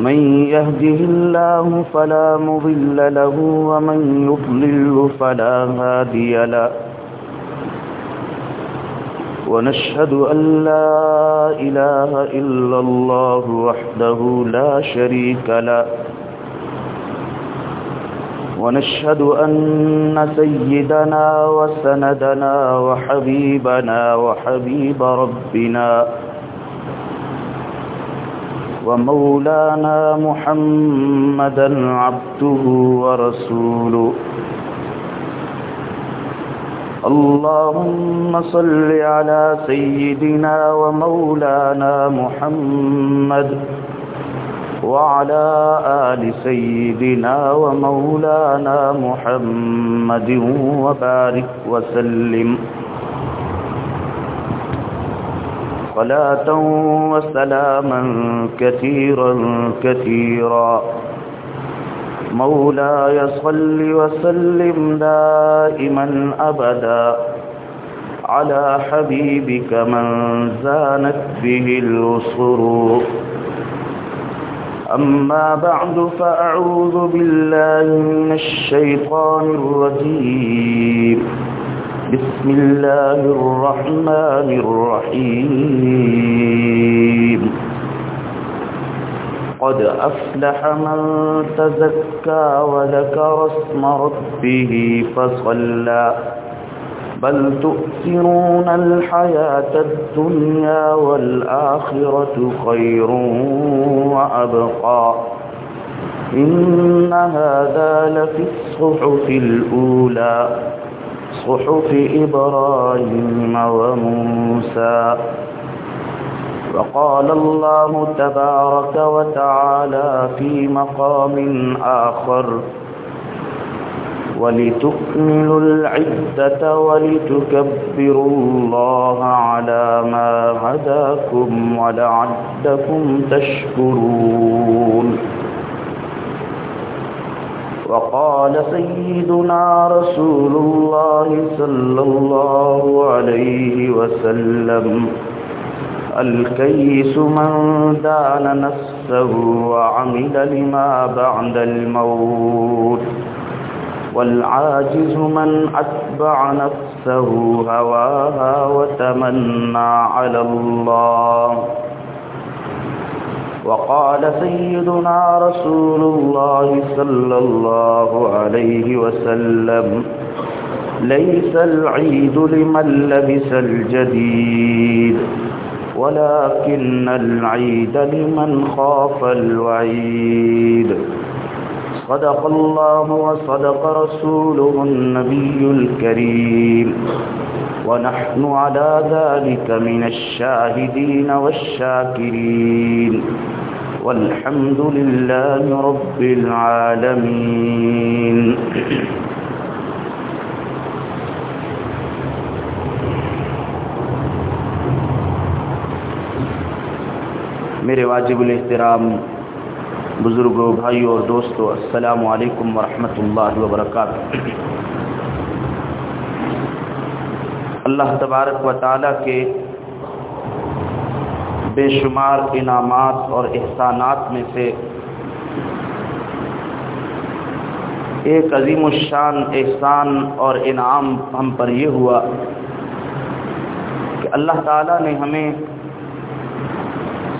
من يهده الله فلا مضل له ومن يضلل فلا هادي له. ونشهد أن لا إله إلا الله وحده لا شريك له. ونشهد أن سيدنا وسندنا وحبيبنا وحبيب ربنا ومولانا محمدا عبده ورسوله. اللهم صل على سيدنا ومولانا محمد وعلى آل سيدنا ومولانا محمد وبارك وسلم. صلاة وسلاما كثيرا كثيرا. مولاي صل وسلم دائما أبدا على حبيبك من زانت به الوصر أما بعد فأعوذ بالله من الشيطان الرجيم. بسم الله الرحمن الرحيم. قد أفلح من تزكى وذكر اسم ربه فصلى. بل تؤثرون الحياة الدنيا والآخرة خير وأبقى. إن هذا لفي الصحف الأولى. صحف إبراهيم وموسى. وقال الله تبارك وتعالى في مقام آخر ولتكملوا العدة ولتكبروا الله على ما هداكم ولعدكم تشكرون. وقال سيدنا رسول الله صلى الله عليه وسلم الكيس من دان نفسه وعمل لما بعد الموت والعاجز من أتبع نفسه هواها وتمنى على الله. وقال سيدنا رسول الله صلى الله عليه وسلم ليس العيد لمن لبس الجديد ولكن العيد لمن خاف الوعيد. صدق الله وصدق رسوله النبي الكريم. ونحن على ذلك من الشاهدين والشاكرين. والحمد لله رب العالمين. میرے واجب الاحترام بزرگوں، بھائیوں اور دوستوں، السلام علیکم ورحمۃ اللہ وبرکاتہ۔ اللہ تبارک و تعالیٰ کے بے شمار انعامات اور احسانات میں سے ایک عظیم الشان، احسان اور انعام ہم پر یہ ہوا کہ اللہ تعالیٰ نے ہمیں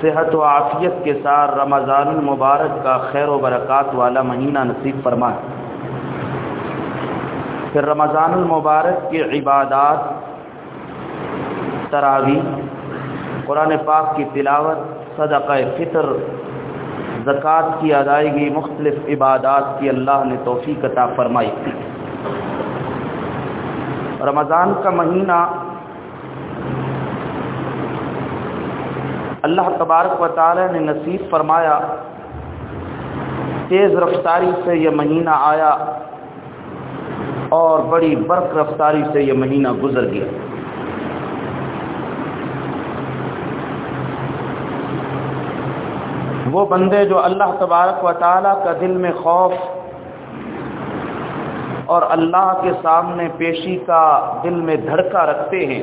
صحت و عافیت کے ساتھ رمضان المبارک کا خیر و برکات والا مہینہ نصیب فرمائے۔ پھر رمضان المبارک کی عبادات تراوی قرآن پاک کی تلاوت، صدقہ فطر، زکوٰۃ کی ادائیگی، مختلف عبادات کی اللہ نے توفیق عطا فرمائی۔ رمضان کا مہینہ اللہ تبارک و تعالی نے نصیب فرمایا، تیز رفتاری سے یہ مہینہ آیا اور بڑی برق رفتاری سے یہ مہینہ گزر گیا۔ وہ بندے جو اللہ تبارک و تعالیٰ کا دل میں خوف اور اللہ کے سامنے پیشی کا دل میں دھڑکا رکھتے ہیں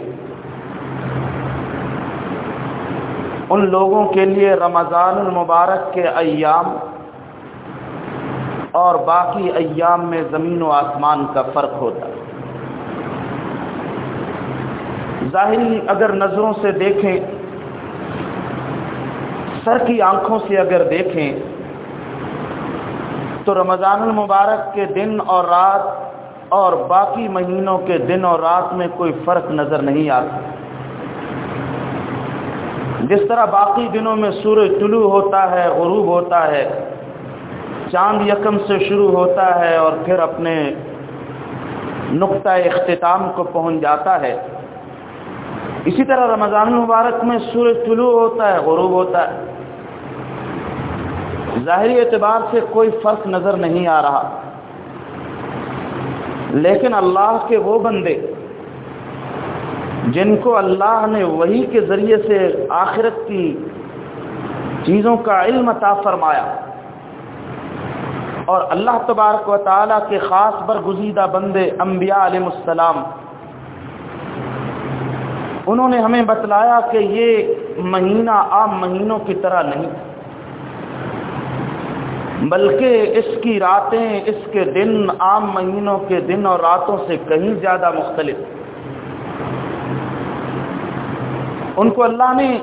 ان لوگوں کے لیے رمضان المبارک کے ایام اور باقی ایام میں زمین و آسمان کا فرق ہوتا ہے۔ ظاہری اگر نظروں سے دیکھیں، سر کی آنکھوں سے اگر دیکھیں، تو رمضان المبارک کے دن اور رات اور باقی مہینوں کے دن اور رات میں کوئی فرق نظر نہیں آتا۔ جس طرح باقی دنوں میں سورج طلوع ہوتا ہے، غروب ہوتا ہے، چاند یکم سے شروع ہوتا ہے اور پھر اپنے نقطۂ اختتام کو پہنچ جاتا ہے۔ اسی طرح رمضان المبارک میں سورج طلوع ہوتا ہے، غروب ہوتا ہے۔ ظاہری اعتبار سے کوئی فرق نظر نہیں آ رہا۔ لیکن اللہ کے وہ بندے جن کو اللہ نے وہی کے ذریعے سے آخرت کی چیزوں کا علم عطا فرمایا اور اللہ تبارک و تعالیٰ کے خاص برگزیدہ بندے انبیاء علیہ السلام، انہوں نے ہمیں بتلایا کہ یہ مہینہ عام مہینوں کی طرح نہیں، بلکہ اس کی راتیں، اس کے دن عام مہینوں کے دن اور راتوں سے کہیں زیادہ مختلف۔ ان کو اللہ نے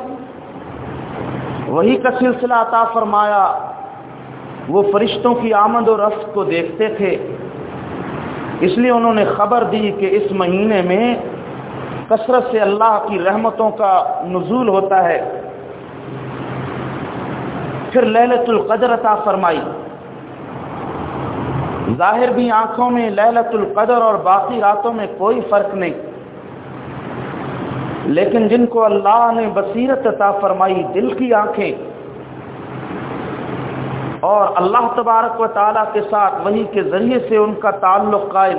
وہی کا سلسلہ عطا فرمایا، وہ فرشتوں کی آمد و رفت کو دیکھتے تھے۔ اس لیے انہوں نے خبر دی کہ اس مہینے میں کثرت سے اللہ کی رحمتوں کا نزول ہوتا ہے۔ پھر للت القدر عطا فرمائی۔ ظاہر بھی آنکھوں میں للت القدر اور باقی راتوں میں کوئی فرق نہیں۔ لیکن جن کو اللہ نے بصیرت عطا فرمائی، دل کی آنکھیں، اور اللہ تبارک و تعالیٰ کے ساتھ وہی کے ذریعے سے ان کا تعلق قائم۔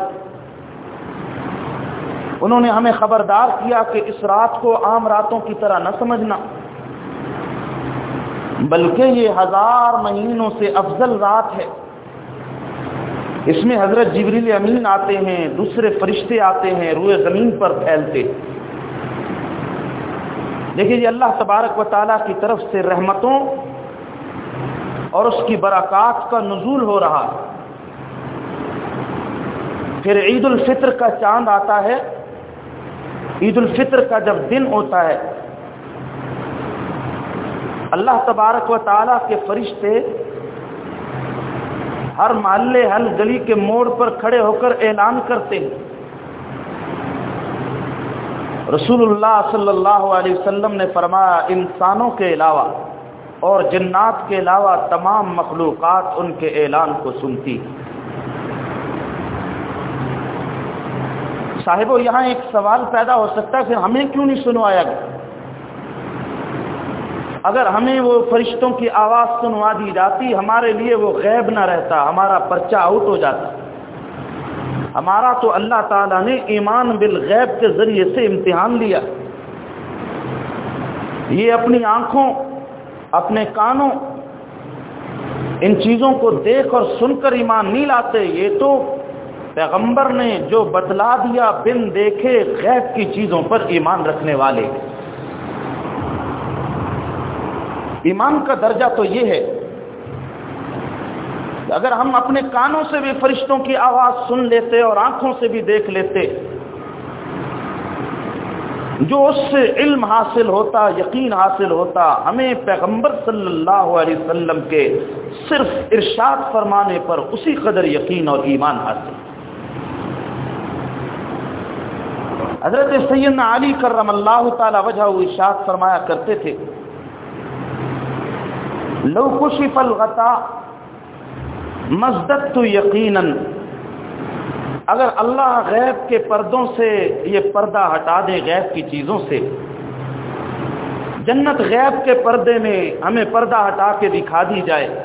انہوں نے ہمیں خبردار کیا کہ اس رات کو عام راتوں کی طرح نہ سمجھنا، بلکہ یہ ہزار مہینوں سے افضل رات ہے۔ اس میں حضرت جبریل امین آتے ہیں، دوسرے فرشتے آتے ہیں، روئے زمین پر پھیلتے۔ دیکھیے یہ اللہ تبارک و تعالیٰ کی طرف سے رحمتوں اور اس کی برکات کا نزول ہو رہا ہے۔ پھر عید الفطر کا چاند آتا ہے۔ عید الفطر کا جب دن ہوتا ہے، اللہ تبارک و تعالیٰ کے فرشتے ہر محلے، ہر گلی کے موڑ پر کھڑے ہو کر اعلان کرتے ہیں۔ رسول اللہ صلی اللہ علیہ وسلم نے فرمایا، انسانوں کے علاوہ اور جنات کے علاوہ تمام مخلوقات ان کے اعلان کو سنتی۔ صاحب، یہاں ایک سوال پیدا ہو سکتا ہے، پھر ہمیں کیوں نہیں سنوایا گیا؟ اگر ہمیں وہ فرشتوں کی آواز سنوا دی جاتی، ہمارے لیے وہ غیب نہ رہتا، ہمارا پرچہ آؤٹ ہو جاتا۔ ہمارا تو اللہ تعالیٰ نے ایمان بالغیب کے ذریعے سے امتحان لیا۔ یہ اپنی آنکھوں، اپنے کانوں، ان چیزوں کو دیکھ اور سن کر ایمان نہیں لاتے، یہ تو پیغمبر نے جو بتلا دیا بن دیکھے غیب کی چیزوں پر ایمان رکھنے والے۔ ایمان کا درجہ تو یہ ہے اگر ہم اپنے کانوں سے بھی فرشتوں کی آواز سن لیتے اور آنکھوں سے بھی دیکھ لیتے، جو اس سے علم حاصل ہوتا، یقین حاصل ہوتا، ہمیں پیغمبر صلی اللہ علیہ وسلم کے صرف ارشاد فرمانے پر اسی قدر یقین اور ایمان حاصل۔ حضرت سیدنا علی کرم اللہ تعالی وجہ ارشاد فرمایا کرتے تھے، لو کشف الغطا مزدت تو یقیناً۔ اگر اللہ غیب کے پردوں سے یہ پردہ ہٹا دے غیب کی چیزوں سے۔ جنت غیب کے پردے میں ہمیں پردہ ہٹا کے دکھا دی جائے۔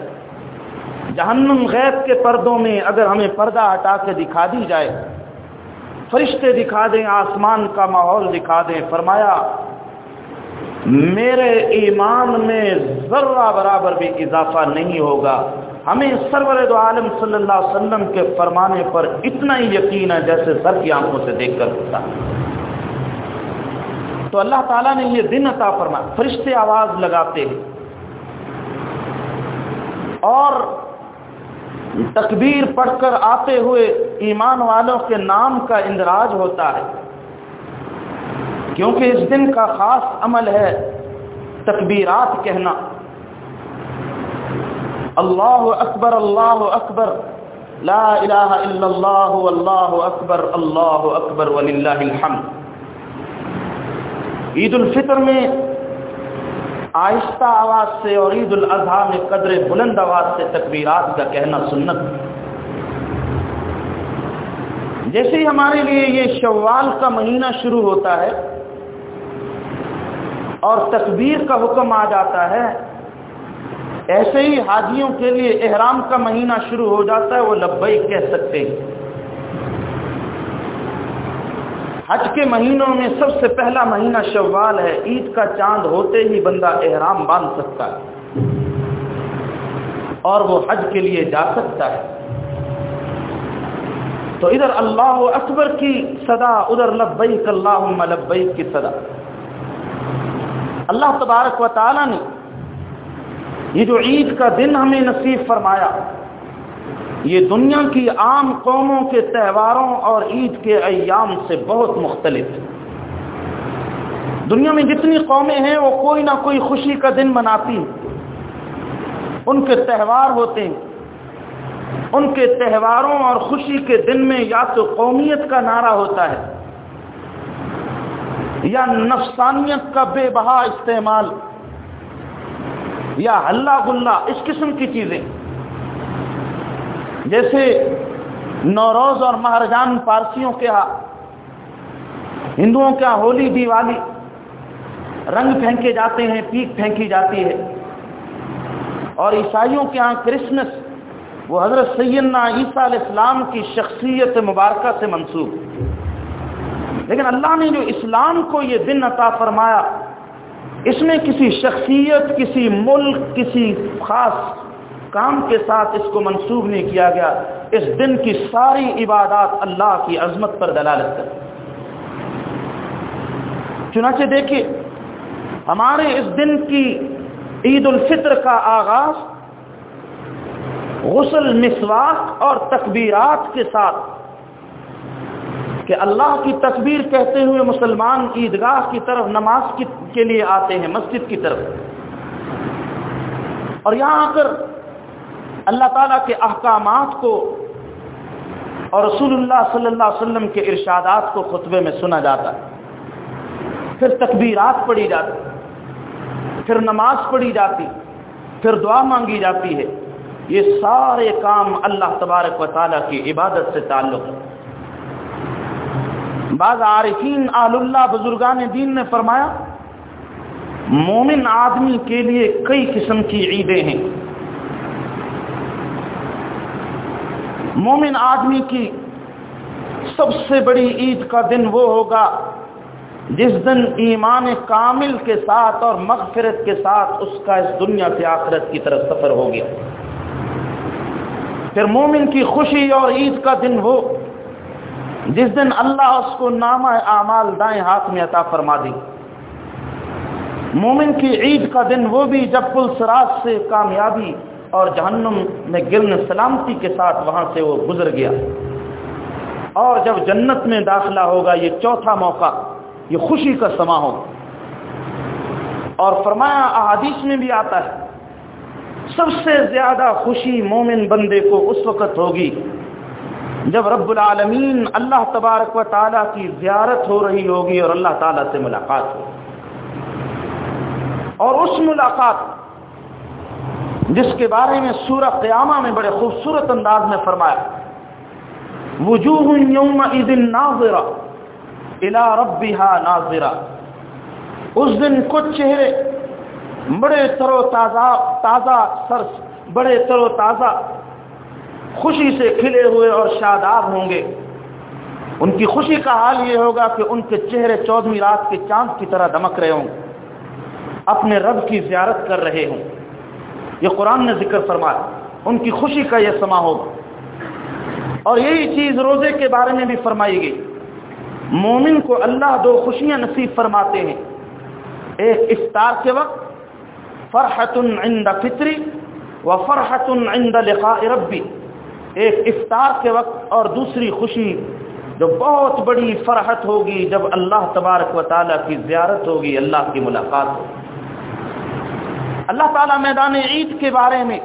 جہنم غیب کے پردوں میں اگر ہمیں پردہ ہٹا کے دکھا دی جائے۔ فرشتے دکھا دیں، آسمان کا ماحول دکھا دیں۔ فرمایا، میرے ایمان میں ذرہ برابر بھی اضافہ نہیں ہوگا۔ ہمیں سرور دو عالم صلی اللہ علیہ وسلم کے فرمانے پر اتنا ہی یقین ہے جیسے سر کی آنکھوں سے دیکھ کر ہوتا تو اللہ تعالیٰ نے یہ دن عطا فرما فرشتے آواز لگاتے ہیں۔ اور تکبیر پڑھ کر آتے ہوئے ایمان والوں کے نام کا اندراج ہوتا ہے۔ کیونکہ اس دن کا خاص عمل ہے تکبیرات کہنا۔ اللہ اکبر اللہ اکبر لا الہ الا اللہ واللہ اکبر اللہ اکبر وللہ الحمد عید الفطر میں آہستہ آواز سے اور عید الاضحیٰ میں قدر بلند آواز سے تکبیرات کا کہنا سنت. جیسے ہی ہمارے لیے یہ شوال کا مہینہ شروع ہوتا ہے اور تکبیر کا حکم آ جاتا ہے ایسے ہی حاجیوں کے لیے احرام کا مہینہ شروع ہو جاتا ہے، وہ لبئی کہہ سکتے ہیں۔ حج کے مہینوں میں سب سے پہلا مہینہ شوال ہے، عید کا چاند ہوتے ہی بندہ احرام باندھ سکتا ہے۔ اور وہ حج کے لیے جا سکتا ہے۔ تو ادھر اللہ اکبر کی صدا، ادھر لبیک اللہ لبیک کی صدا۔ اللہ تبارک و تعالی نے یہ جو عید کا دن ہمیں نصیب فرمایا، یہ دنیا کی عام قوموں کے تہواروں اور عید کے ایام سے بہت مختلف۔ ہے دنیا میں جتنی قومیں ہیں، وہ کوئی نہ کوئی خوشی کا دن مناتی ان کے تہوار ہوتے ہیں۔ ان کے تہواروں اور خوشی کے دن میں یا تو قومیت کا نعرہ ہوتا ہے، یا نفسانیت کا بے بہا استعمال۔ یا ہلہ گلہ اس قسم کی چیزیں۔ جیسے نوروز اور مہرجان پارسیوں کے ہاں ہندوؤں کے ہاں ہولی، دیوالی، رنگ پھینکے جاتے ہیں پیک پھینکی جاتی ہے۔ اور عیسائیوں کے ہاں کرسمس، وہ حضرت سیدنا عیسیٰ علیہ السلام کی شخصیت مبارکہ سے منسوخ لیکن اللہ نے جو اسلام کو یہ دن عطا فرمایا اس میں کسی شخصیت، کسی ملک، کسی خاص کام کے ساتھ اس کو منسوخ نہیں کیا گیا۔ اس دن کی ساری عبادات اللہ کی عظمت پر دلالت کر چنانچہ دیکھیے، ہمارے اس دن کی عید الفطر کا آغاز غسل مسواق اور تکبیرات کے ساتھ کہ اللہ کی تکبیر کہتے ہوئے مسلمان عیدگاہ کی طرف نماز کی کے لیے آتے ہیں مسجد کی طرف۔ اور یہاں آ کر اللہ تعالیٰ کے احکامات کو اور رسول اللہ صلی اللہ علیہ وسلم کے ارشادات کو خطبے میں سنا جاتا ہے۔ پھر تکبیرات پڑھی جاتی پھر نماز پڑھی جاتی پھر دعا مانگی جاتی ہے۔ یہ سارے کام اللہ تبارک و تعالیٰ کی عبادت سے تعلق ہے۔ بعض عارفین آل اللہ بزرگان دین نے فرمایا مومن آدمی کے لیے کئی قسم کی عیدیں ہیں۔ مومن آدمی کی سب سے بڑی عید کا دن وہ ہوگا جس دن ایمان کامل کے ساتھ اور مغفرت کے ساتھ اس کا اس دنیا سے آخرت کی طرف سفر ہو گیا۔ پھر مومن کی خوشی اور عید کا دن وہ جس دن اللہ اس کو نامہ اعمال دائیں ہاتھ میں عطا فرما دی مومن کی عید کا دن وہ بھی جب پل سراج سے کامیابی اور جہنم میں گرن سلامتی کے ساتھ وہاں سے وہ گزر گیا۔ اور جب جنت میں داخلہ ہوگا، یہ چوتھا موقع، یہ خوشی کا سما ہو۔ اور فرمایا، احادیث میں بھی آتا ہے، سب سے زیادہ خوشی مومن بندے کو اس وقت ہوگی جب رب العالمین اللہ تبارک و تعالیٰ کی زیارت ہو رہی ہوگی اور اللہ تعالیٰ سے ملاقات ہوگی۔ اور اس ملاقات جس کے بارے میں سورہ قیامہ میں بڑے خوبصورت انداز میں فرمایا وجوہ یوم ناظرہ الى ربها ناظرہ۔ اس دن کچھ چہرے بڑے تر و تازہ تازہ سر بڑے تر و تازہ خوشی سے کھلے ہوئے اور شاداب ہوں گے۔ ان کی خوشی کا حال یہ ہوگا کہ ان کے چہرے چودہویں رات کے چاند کی طرح دمک رہے ہوں۔ گے اپنے رب کی زیارت کر رہے ہوں۔ یہ قرآن نے ذکر فرمایا۔ ان کی خوشی کا یہ سما ہوگا۔ اور یہی چیز روزے کے بارے میں بھی فرمائی گئی۔ مومن کو اللہ دو خوشیاں نصیب فرماتے ہیں۔ ایک افطار کے وقت فرحت عند فطری و فرحت عند لقاء ربی۔ ایک افطار کے وقت اور دوسری خوشی جو بہت بڑی فرحت ہوگی جب اللہ تبارک و تعالیٰ کی زیارت ہوگی، اللہ کی ملاقات ہوگی۔ اللہ تعالیٰ میدان عید کے بارے میں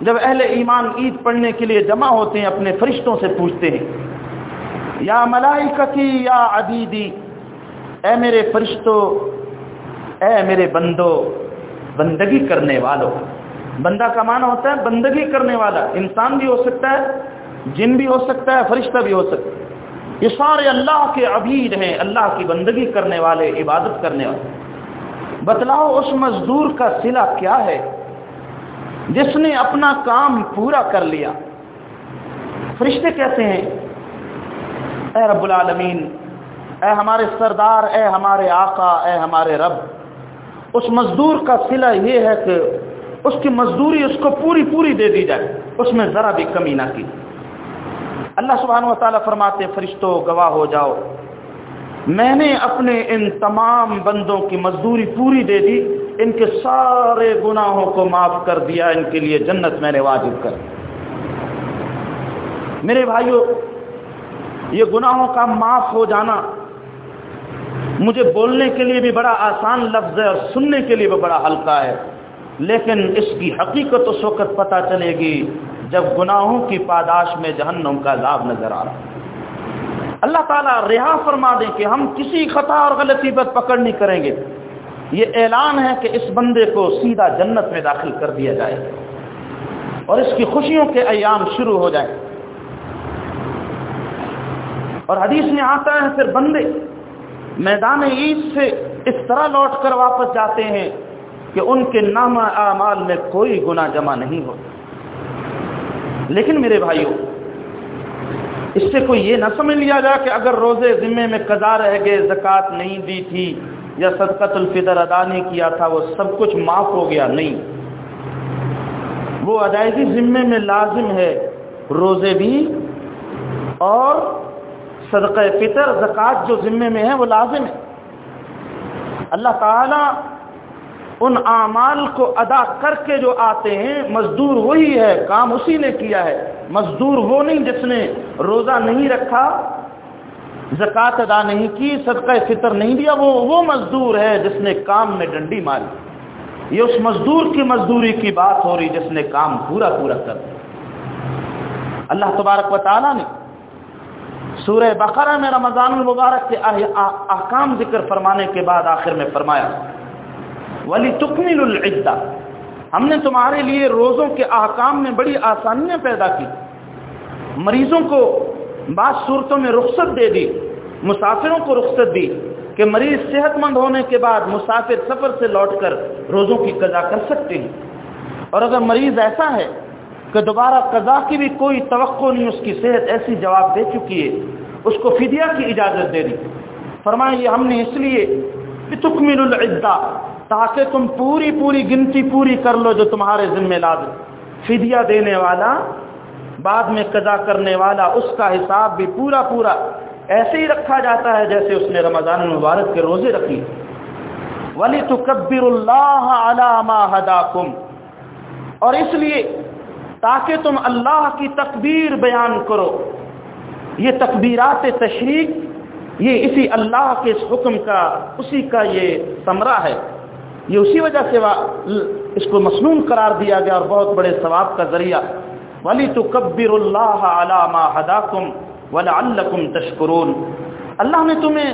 جب اہل ایمان عید پڑھنے کے لیے جمع ہوتے ہیں، اپنے فرشتوں سے پوچھتے ہیں، یا ملائکتی، یا عبیدی، اے میرے فرشتوں اے میرے بندو، بندگی کرنے والوں بندہ کا معنی ہوتا ہے بندگی کرنے والا۔ انسان بھی ہو سکتا ہے، جن بھی ہو سکتا ہے، فرشتہ بھی ہو سکتا ہے۔ یہ سارے اللہ کے عبید ہیں، اللہ کی بندگی کرنے والے، عبادت کرنے والے۔ بتلاؤ اس مزدور کا سلا کیا ہے؟ جس نے اپنا کام پورا کر لیا۔ فرشتے کہتے ہیں، اے رب العالمین، اے ہمارے سردار، اے ہمارے آقا، اے ہمارے رب، اس مزدور کا سلا یہ ہے کہ اس کی مزدوری اس کو پوری پوری دے دی جائے۔ اس میں ذرا بھی کمی نہ کی۔ اللہ سبحانہ و تعالیٰ فرماتے فرشتوں گواہ ہو جاؤ۔ میں نے اپنے ان تمام بندوں کی مزدوری پوری دے دی، ان کے سارے گناہوں کو معاف کر دیا، ان کے لیے جنت میں نے واجب کر میرے بھائیوں یہ گناہوں کا معاف ہو جانا مجھے بولنے کے لیے بھی بڑا آسان لفظ ہے اور سننے کے لیے بھی بڑا ہلکا ہے، لیکن اس کی حقیقت اس وقت پتہ چلے گی جب گناہوں کی پاداش میں جہنم کا عذاب نظر آ رہا اللہ تعالیٰ رہا فرما دیں کہ ہم کسی خطا اور غلطی پر پکڑ نہیں کریں گے۔ یہ اعلان ہے کہ اس بندے کو سیدھا جنت میں داخل کر دیا جائے اور اس کی خوشیوں کے ایام شروع ہو جائیں۔ اور حدیث میں آتا ہے پھر بندے میدان عید سے اس طرح لوٹ کر واپس جاتے ہیں کہ ان کے نام اعمال میں کوئی گنا جمع نہیں ہو لیکن میرے بھائیوں اس سے کوئی یہ نہ سمجھ لیا جائے کہ اگر روزے ذمے میں قضا رہ گئے زکوٰۃ نہیں دی تھی یا صدقت الفطر ادا نہیں کیا تھا، وہ سب کچھ معاف ہو گیا۔ نہیں۔ وہ ادائیگی ذمے میں لازم ہے۔ روزے بھی اور صدقہ فطر زکوٰۃ جو ذمے میں ہے، وہ لازم ہے۔ اللہ تعالی ان اعمال کو ادا کر کے جو آتے ہیں، مزدور وہی ہے، کام اسی نے کیا ہے۔ مزدور وہ نہیں جس نے روزہ نہیں رکھا، زکوٰۃ ادا نہیں کی، صدقہ فطر نہیں دیا، وہ وہ مزدور ہے جس نے کام میں ڈنڈی ماری۔ یہ اس مزدور کی مزدوری کی بات ہو رہی جس نے کام پورا پورا کر۔ دیا اللہ تبارک و تعالیٰ نے سورہ بقرہ میں رمضان المبارک کے احکام ذکر فرمانے کے بعد آخر میں فرمایا ولی تکمل العدہ ہم نے تمہارے لیے روزوں کے احکام میں بڑی آسانیاں پیدا کی۔ مریضوں کو بعض صورتوں میں رخصت دے دی، مسافروں کو رخصت دی کہ مریض صحت مند ہونے کے بعد مسافر سفر سے لوٹ کر روزوں کی قضا کر سکتے ہیں۔ اور اگر مریض ایسا ہے کہ دوبارہ قضا کی بھی کوئی توقع نہیں، اس کی صحت ایسی جواب دے چکی ہے، اس کو فدیہ کی اجازت دے دی۔ فرمایا، یہ ہم نے اس لیے تکمل العدہ۔ تاکہ تم پوری پوری گنتی پوری کر لو جو تمہارے ذمہ لاد فدیہ دینے والا، بعد میں قضا کرنے والا، اس کا حساب بھی پورا پورا ایسے ہی رکھا جاتا ہے جیسے اس نے رمضان المبارک کے روزے رکھی ولی تو کبر اللہ علامہ ہدا اور اس لیے تاکہ تم اللہ کی تکبیر بیان کرو۔ یہ تکبیرات تشریق، یہ اسی اللہ کے اس حکم کا، اسی کا یہ ثمرہ ہے۔ یہ اسی وجہ سے اس کو مصنون قرار دیا گیا اور بہت بڑے ثواب کا ذریعہ۔ ولی تو کبر اللہ علامہ ہدا کم ولا تشکرون اللہ نے تمہیں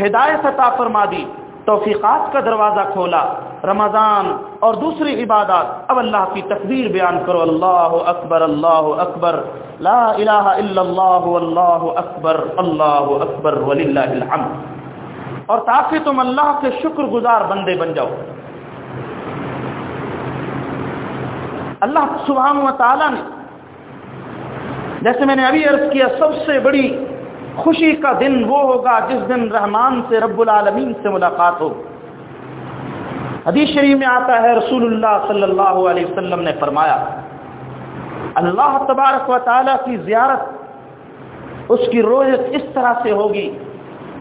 ہدایت عطا فرما دی، توفیقات کا دروازہ کھولا، رمضان اور دوسری عبادات۔ اب اللہ کی تقدیر بیان کرو، اللہ اکبر اللہ اکبر۔ لا الہ الا اللہ اللہ اکبر اللہ اکبر، وللہ الحمد۔ اور تاکہ تم اللہ کے شکر گزار بندے بن جاؤ۔ اللہ سبحانہ و تعالی نے، جیسے میں نے ابھی عرض کیا، سب سے بڑی خوشی کا دن وہ ہوگا جس دن رحمان سے رب العالمین سے ملاقات ہو۔ حدیث شریف میں آتا ہے، رسول اللہ صلی اللہ علیہ وسلم نے فرمایا، اللہ تبارک و تعالیٰ کی زیارت اس کی رویت اس طرح سے ہوگی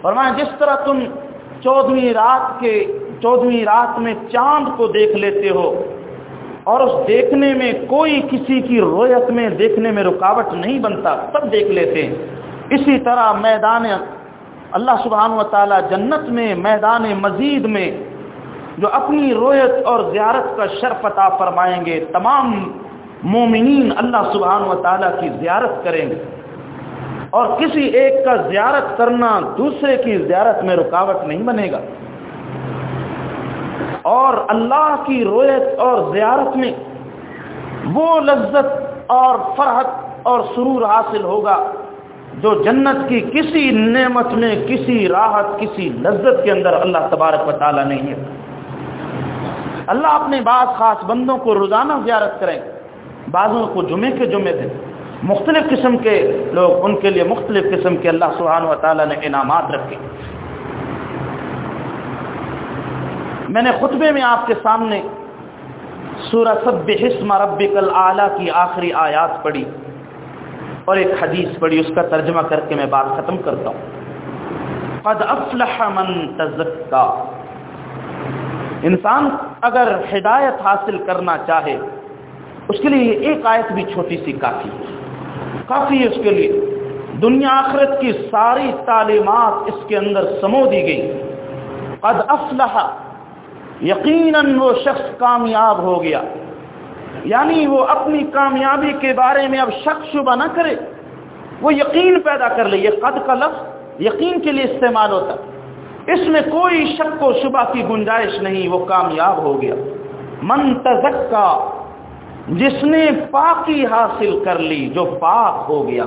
فرمایا، جس طرح تم چودہویں رات کے چودہویں رات میں چاند کو دیکھ لیتے ہو، اور اس دیکھنے میں کوئی کسی کی رویت میں دیکھنے میں رکاوٹ نہیں بنتا سب دیکھ لیتے ہیں۔ اسی طرح میدان اللہ سبحانہ و تعالی جنت میں، میدان مزید میں جو اپنی رویت اور زیارت کا شرف عطا فرمائیں گے، تمام مومنین اللہ سبحانہ و تعالیٰ کی زیارت کریں گے۔ اور کسی ایک کا زیارت کرنا دوسرے کی زیارت میں رکاوٹ نہیں بنے گا۔ اور اللہ کی رویت اور زیارت میں وہ لذت اور فرحت اور سرور حاصل ہوگا جو جنت کی کسی نعمت میں، کسی راحت، کسی لذت کے اندر اللہ تبارک و تعالیٰ نہیں ہے۔ اللہ اپنے بعض خاص بندوں کو روزانہ زیارت کریں، بعضوں کو جمعے کے جمعے دن مختلف قسم کے لوگ ان کے لیے مختلف قسم کے اللہ سبحانہ و تعالیٰ نے انعامات رکھے۔ میں نے خطبے میں آپ کے سامنے سورہ سب حسم ربک العلیٰ کی آخری آیات پڑھی اور ایک حدیث پڑھی، اس کا ترجمہ کر کے میں بات ختم کرتا ہوں۔ قد افلح من تزکا۔ انسان اگر ہدایت حاصل کرنا چاہے، اس کے لیے ایک آیت بھی چھوٹی سی کافی ہے۔ کافی ہے اس کے لیے۔ دنیا آخرت کی ساری تعلیمات اس کے اندر سمو دی گئی۔ قد افلح، یقیناً وہ شخص کامیاب ہو گیا۔ یعنی وہ اپنی کامیابی کے بارے میں اب شک شبہ نہ کرے۔ وہ یقین پیدا کر لے، یہ قد کا لفظ یقین کے لیے استعمال ہوتا۔ اس میں کوئی شک و شبہ کی گنجائش نہیں، وہ کامیاب ہو گیا۔ من تزکا جس نے پاکی حاصل کر لی جو پاک ہو گیا،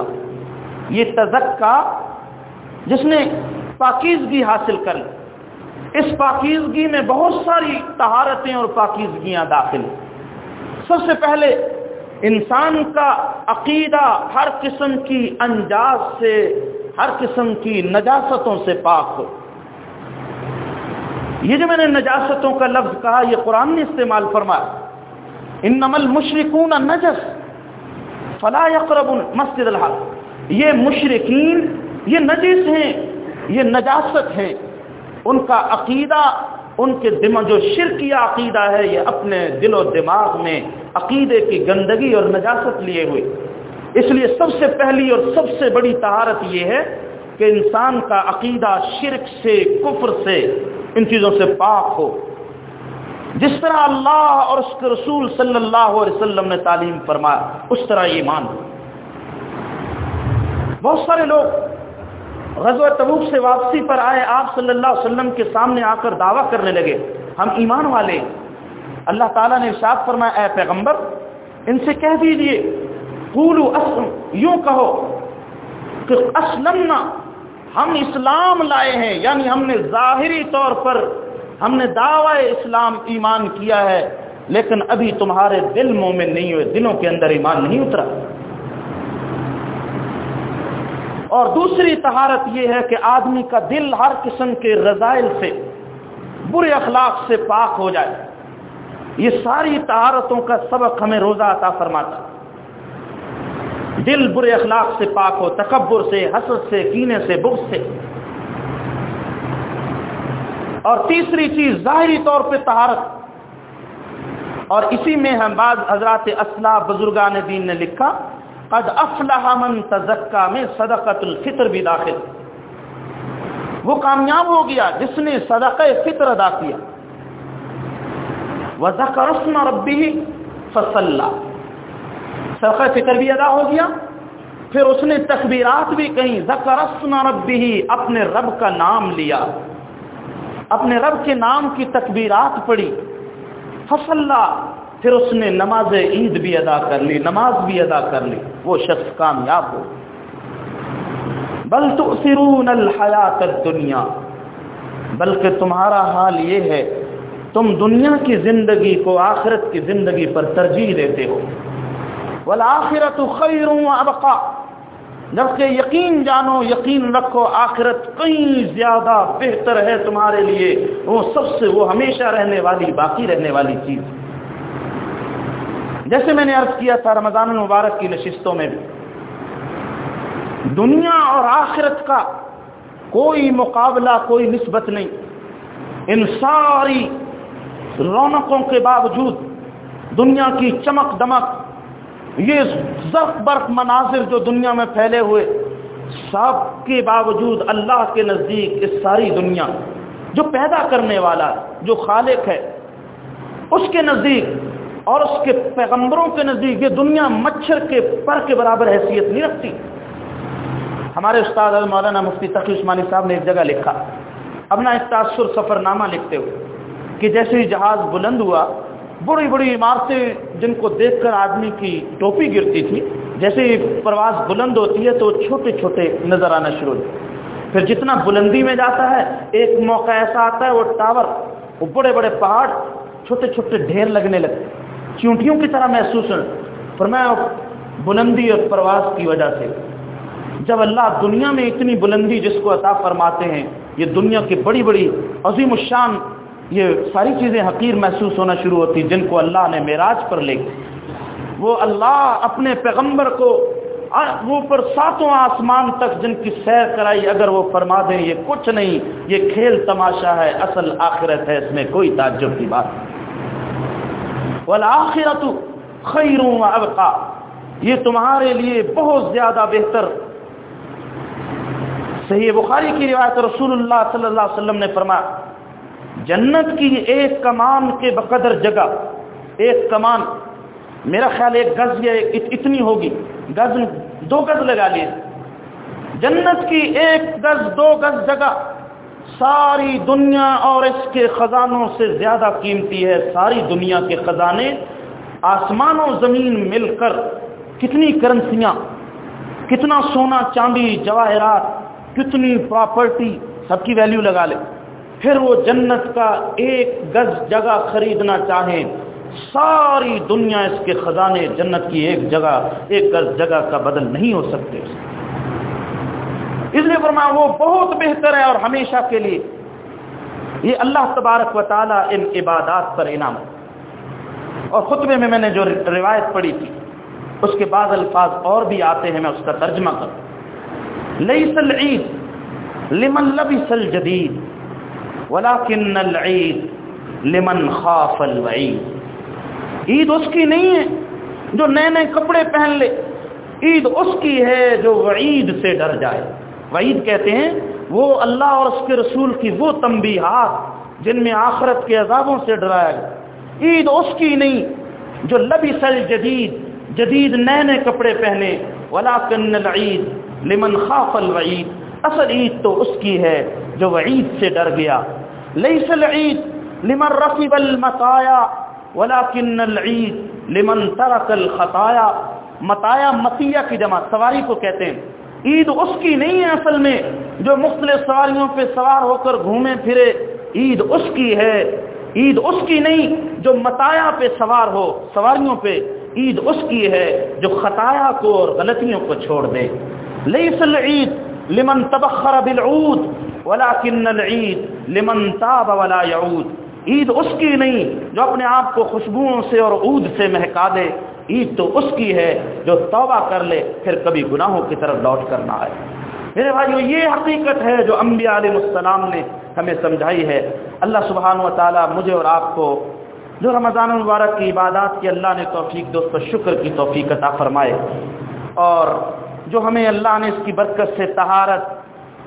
یہ تزکا جس نے پاکیزگی حاصل کر لی۔ اس پاکیزگی میں بہت ساری تہارتیں اور پاکیزگیاں داخل سب سے پہلے انسان کا عقیدہ ہر قسم کی انجاز سے، ہر قسم کی نجاستوں سے پاک ہو۔ یہ جو میں نے نجاستوں کا لفظ کہا، یہ قرآن نے استعمال فرمایا۔ ان نمل مشرقون نجس. فلا یقرب مسجد الحق یہ مشرقین یہ نجس ہیں، یہ نجاست ہیں. ان کا عقیدہ، ان کے دماغ، جو شرکیہ عقیدہ ہے، یہ اپنے دل و دماغ میں عقیدے کی گندگی اور نجاست لیے ہوئے. اس لیے سب سے پہلی اور سب سے بڑی طہارت یہ ہے کہ انسان کا عقیدہ شرک سے، کفر سے، ان چیزوں سے پاک ہو. جس طرح اللہ اور اس کے رسول صلی اللہ علیہ وسلم نے تعلیم فرمایا، اس طرح ایمان بہت سارے لوگ غزوہ تبوک سے واپسی پر آئے، آپ صلی اللہ علیہ وسلم کے سامنے آ کر دعویٰ کرنے لگے۔ ہم ایمان والے اللہ تعالیٰ نے ارشاد فرمایا، اے پیغمبر، ان سے کہہ دیجیے قولو اسلم، یوں کہو کہ اسلمنا، ہم اسلام لائے ہیں یعنی ہم نے ظاہری طور پر ہم نے دعوی اسلام ایمان کیا ہے، لیکن ابھی تمہارے دل مومن نہیں ہوئے، دلوں کے اندر ایمان نہیں اترا۔ اور دوسری طہارت یہ ہے کہ آدمی کا دل ہر قسم کے رضائل سے، برے اخلاق سے پاک ہو جائے۔ یہ ساری طہارتوں کا سبق ہمیں روزہ عطا فرماتا۔ دل برے اخلاق سے پاک ہو، تکبر سے، حسد سے، کینے سے، بغض سے۔ اور تیسری چیز ظاہری طور پہ طہارت۔ اور اسی میں ہم بعض حضرات اسلح بزرگان دین نے لکھا، قد افلح من تزکا میں صدقت الفطر بھی داخل وہ کامیاب ہو گیا جس نے صدق فطر ادا کیا۔ وزکر اسم ربی فصل صدق فطر بھی ادا ہو گیا، پھر اس نے تکبیرات بھی کہیں۔ ذکر اسم ربی اپنے رب کا نام لیا۔ اپنے رب کے نام کی تکبیرات پڑھی۔ فصلہ پھر اس نے نماز عید بھی ادا کر لی، نماز بھی ادا کر لی۔ وہ شخص کامیاب ہو۔ بل تؤثرون الحیات الدنیا، بلکہ تمہارا حال یہ ہے، تم دنیا کی زندگی کو آخرت کی زندگی پر ترجیح دیتے ہو۔ والآخرت خیر و ابقا جبکہ یقین جانو، یقین رکھو، آخرت کہیں زیادہ بہتر ہے تمہارے لیے۔ وہ سب سے وہ ہمیشہ رہنے والی، باقی رہنے والی چیز۔ جیسے میں نے عرض کیا تھا رمضان المبارک کی نشستوں میں بھی۔ دنیا اور آخرت کا کوئی مقابلہ، کوئی نسبت نہیں۔ ان ساری رونقوں کے باوجود دنیا کی چمک دمک یہ زرق برق مناظر جو دنیا میں پھیلے ہوئے، سب کے باوجود اللہ کے نزدیک اس ساری دنیا جو پیدا کرنے والا، جو خالق ہے، اس کے نزدیک اور اس کے پیغمبروں کے نزدیک یہ دنیا مچھر کے پر کے برابر حیثیت نہیں رکھتی۔ ہمارے استاد مولانا مفتی تقی عثمانی صاحب نے ایک جگہ لکھا، اپنا ایک تاثر سفر نامہ لکھتے ہوئے کہ جیسے ہی جہاز بلند ہوا بڑی بڑی عمارتیں جن کو دیکھ کر آدمی کی ٹوپی گرتی تھی۔ جیسے پرواز بلند ہوتی ہے تو چھوٹے چھوٹے نظر آنا شروع ہوتے پھر جتنا بلندی میں جاتا ہے، ایک موقع ایسا آتا ہے، وہ ٹاور، وہ بڑے بڑے پہاڑ، چھوٹے چھوٹے ڈھیر لگنے لگتے چونٹیوں کی طرح محسوس پر میں بلندی اور پرواز کی وجہ سے، جب اللہ دنیا میں اتنی بلندی جس کو عطا فرماتے ہیں، یہ دنیا کی بڑی بڑی عظیم الشان یہ ساری چیزیں حقیر محسوس ہونا شروع ہوتی جن کو اللہ نے معراج پر لے وہ اللہ اپنے پیغمبر کو وہ پر ساتوں آسمان تک جن کی سیر کرائی، اگر وہ فرما دیں یہ کچھ نہیں، یہ کھیل تماشا ہے، اصل آخرت ہے، اس میں کوئی تعجب کی بات۔ والآخرت خیر ابقا، یہ تمہارے لیے بہت زیادہ بہتر۔ صحیح بخاری کی روایت رسول اللہ صلی اللہ علیہ وسلم نے فرمایا جنت کی ایک کمان کے بقدر جگہ، ایک کمان، میرا خیال ایک گز یا اتنی ہوگی۔ گز دو گز لگا لیے۔ جنت کی ایک گز، دو گز جگہ۔ ساری دنیا اور اس کے خزانوں سے زیادہ قیمتی ہے۔ ساری دنیا کے خزانے آسمان و زمین مل کر کتنی کرنسیاں، کتنا سونا چاندی، جواہرات، کتنی پراپرٹی، سب کی ویلیو لگا لے۔ پھر وہ جنت کا ایک گز جگہ خریدنا چاہیں، ساری دنیا اس کے خزانے جنت کی ایک جگہ، ایک گز جگہ کا بدل نہیں ہو سکتے۔ اس لیے فرمایا، وہ بہت بہتر ہے اور ہمیشہ کے لیے۔ یہ اللہ تبارک و تعالیٰ ان عبادات پر انعام۔ اور خطبے میں میں نے جو روایت پڑھی تھی، اس کے بعد الفاظ اور بھی آتے ہیں، میں اس کا ترجمہ کروں۔ لئی سل عید لمن لبی سل جدید ولكن العید لمن خاف الوعید عید اس کی نہیں ہے جو نئے نئے کپڑے پہن لے۔ عید اس کی ہے جو وعید سے ڈر جائے۔ وعید کہتے ہیں وہ اللہ اور اس کے رسول کی وہ تنبیہات جن میں آخرت کے عذابوں سے ڈرایا گیا۔ عید اس کی نہیں جو لبی سل جدید جدید نئے نئے کپڑے پہنے۔ ولاکن العید لمن خاف الوعید اصل عید تو اس کی ہے جو وعید سے ڈر گیا۔ لیس العید لمن رفب المطایا ولكن العید لمن ترک الخطایا متایا متیہ کی جمع سواری کو کہتے ہیں۔ عید اس کی نہیں ہے اصل میں جو مختلف سواریوں پہ سوار ہو کر گھومے پھرے۔ عید اس کی ہے۔ عید اس کی نہیں جو متایا پہ سوار ہو، سواریوں پہ۔ عید اس کی ہے جو خطایا کو اور غلطیوں کو چھوڑ دے۔ لیس العید لمن تبخر بالعود ولكن العید لمن تاب ولا يعود. عید اس کی نہیں جو اپنے آپ کو خوشبوؤں سے اور عود سے مہکا دے. عید تو اس کی ہے جو توبہ کر لے، پھر کبھی گناہوں کی طرف لوٹ کرنا ہے۔ میرے بھائیو، یہ حقیقت ہے جو انبیاء علیہ السلام نے ہمیں سمجھائی ہے۔ اللہ سبحانہ و تعالی مجھے اور آپ کو جو رمضان المبارک کی عبادات کی اللہ نے توفیق، دوست شکر کی توفیق عطا فرمائے۔ اور جو ہمیں اللہ نے اس کی برکت سے تہارت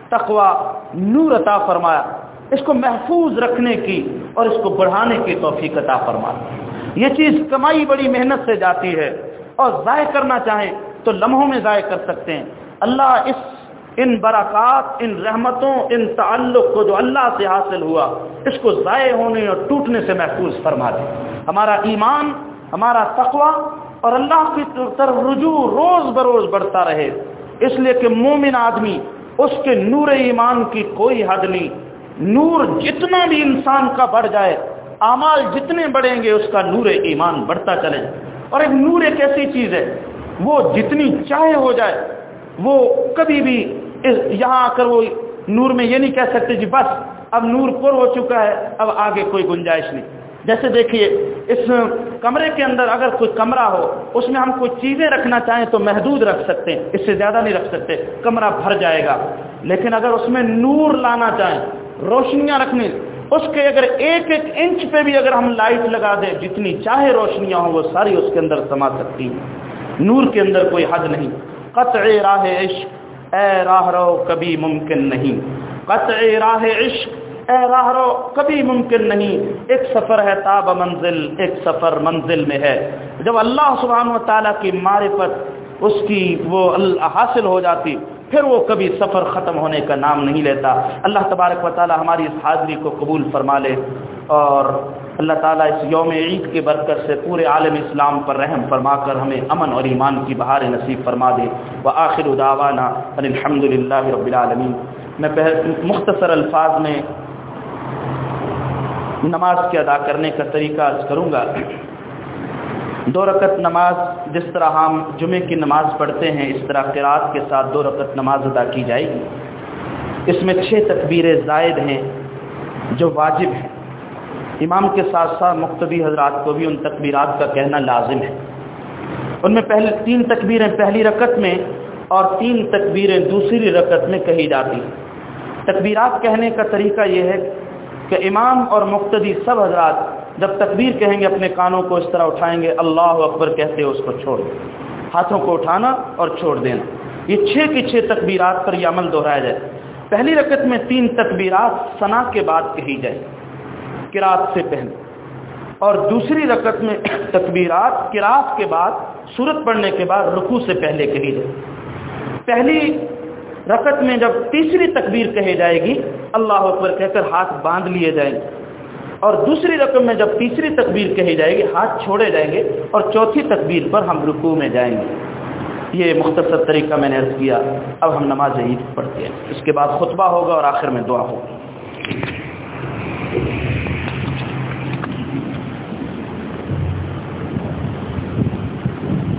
تقوا نور عطا فرمایا۔ اس کو محفوظ رکھنے کی اور اس کو بڑھانے کی توفیق عطا فرمایا یہ چیز کمائی بڑی محنت سے جاتی ہے اور ضائع کرنا چاہیں تو لمحوں میں ضائع کر سکتے ہیں۔ اللہ اس ان برکات، ان رحمتوں، ان تعلق کو جو اللہ سے حاصل ہوا، اس کو ضائع ہونے اور ٹوٹنے سے محفوظ فرما دے۔ ہمارا ایمان، ہمارا تقوی اور اللہ کی طرف رجوع روز بروز بڑھتا رہے۔ اس لیے کہ مومن آدمی اس کے نور ایمان کی کوئی حد نہیں۔ نور جتنا بھی انسان کا بڑھ جائے، اعمال جتنے بڑھیں گے، اس کا نور ایمان بڑھتا چلے اور ایک نور ایک ایسی چیز ہے، وہ جتنی چاہے ہو جائے، وہ کبھی بھی یہاں آ کر وہ نور میں یہ نہیں کہہ سکتے جی بس اب نور پر ہو چکا ہے، اب آگے کوئی گنجائش نہیں۔ جیسے دیکھیے، اس کمرے کے اندر اگر کوئی کمرہ ہو، اس میں ہم کوئی چیزیں رکھنا چاہیں تو محدود رکھ سکتے ہیں، اس سے زیادہ نہیں رکھ سکتے، کمرہ بھر جائے گا۔ لیکن اگر اس میں نور لانا چاہیں، روشنیاں رکھنی، اس کے اگر ایک ایک انچ پہ بھی اگر ہم لائٹ لگا دیں، جتنی چاہے روشنیاں ہوں، وہ ساری اس کے اندر سما سکتی ہیں۔ نور کے اندر کوئی حد نہیں۔ قطع راہ عشق، اے راہ رو، کبھی ممکن نہیں۔ قطع راہ عشق اے راہ رو، کبھی ممکن نہیں۔ ایک سفر ہے تاب منزل، ایک سفر منزل میں ہے۔ جب اللہ سبحانہ و تعالیٰ کی معرفت اس کی وہ حاصل ہو جاتی، پھر وہ کبھی سفر ختم ہونے کا نام نہیں لیتا۔ اللہ تبارک و تعالی ہماری اس حاضری کو قبول فرما لے۔ اور اللہ تعالیٰ اس یوم عید کے برکت سے پورے عالم اسلام پر رحم فرما کر ہمیں امن اور ایمان کی بہار نصیب فرما دے۔ وہ آخر اداوانہ الحمد للہ رب العالمین۔ میں مختصر الفاظ میں نماز کے ادا کرنے کا طریقہ عرض کروں گا۔ دو رکت نماز جس طرح ہم جمعے کی نماز پڑھتے ہیں، اس طرح قرآت کے ساتھ دو رکت نماز ادا کی جائے گی۔ اس میں چھ تکبیریں زائد ہیں جو واجب ہیں۔ امام کے ساتھ ساتھ مقتدی حضرات کو بھی ان تکبیرات کا کہنا لازم ہے۔ ان میں پہلے تین تکبیریں پہلی رکت میں اور تین تکبیریں دوسری رکت میں کہی جاتی ہیں۔ تکبیرات کہنے کا طریقہ یہ ہے کہ امام اور مقتدی سب حضرات جب تکبیر کہیں گے، اپنے کانوں کو اس طرح اٹھائیں گے، اللہ اکبر کہتے اس کو چھوڑ ہاتھوں کو اٹھانا اور چھوڑ دینا۔ یہ چھ کی چھ تکبیرات پر یہ عمل دہرایا جائے۔ پہلی رکت میں تین تکبیرات ثنا کے بعد کہی جائے کراط سے پہلے۔ اور دوسری رکت میں تکبیرات کراط کے بعد صورت پڑھنے کے بعد رکو سے پہلے کہی جائے۔ پہلی رکت میں جب تیسری تکبیر کہی جائے گی، اللہ اکبر کہہ کر ہاتھ باندھ لیے جائیں گے۔ اور دوسری رقم میں جب تیسری تکبیر کہی جائے گی، ہاتھ چھوڑے جائیں گے اور چوتھی تکبیر پر ہم رکوع میں جائیں گے۔ یہ مختصر طریقہ میں نے عرض کیا۔ اب ہم نماز عید پڑھتے ہیں۔ اس کے بعد خطبہ ہوگا اور آخر میں دعا ہوگی۔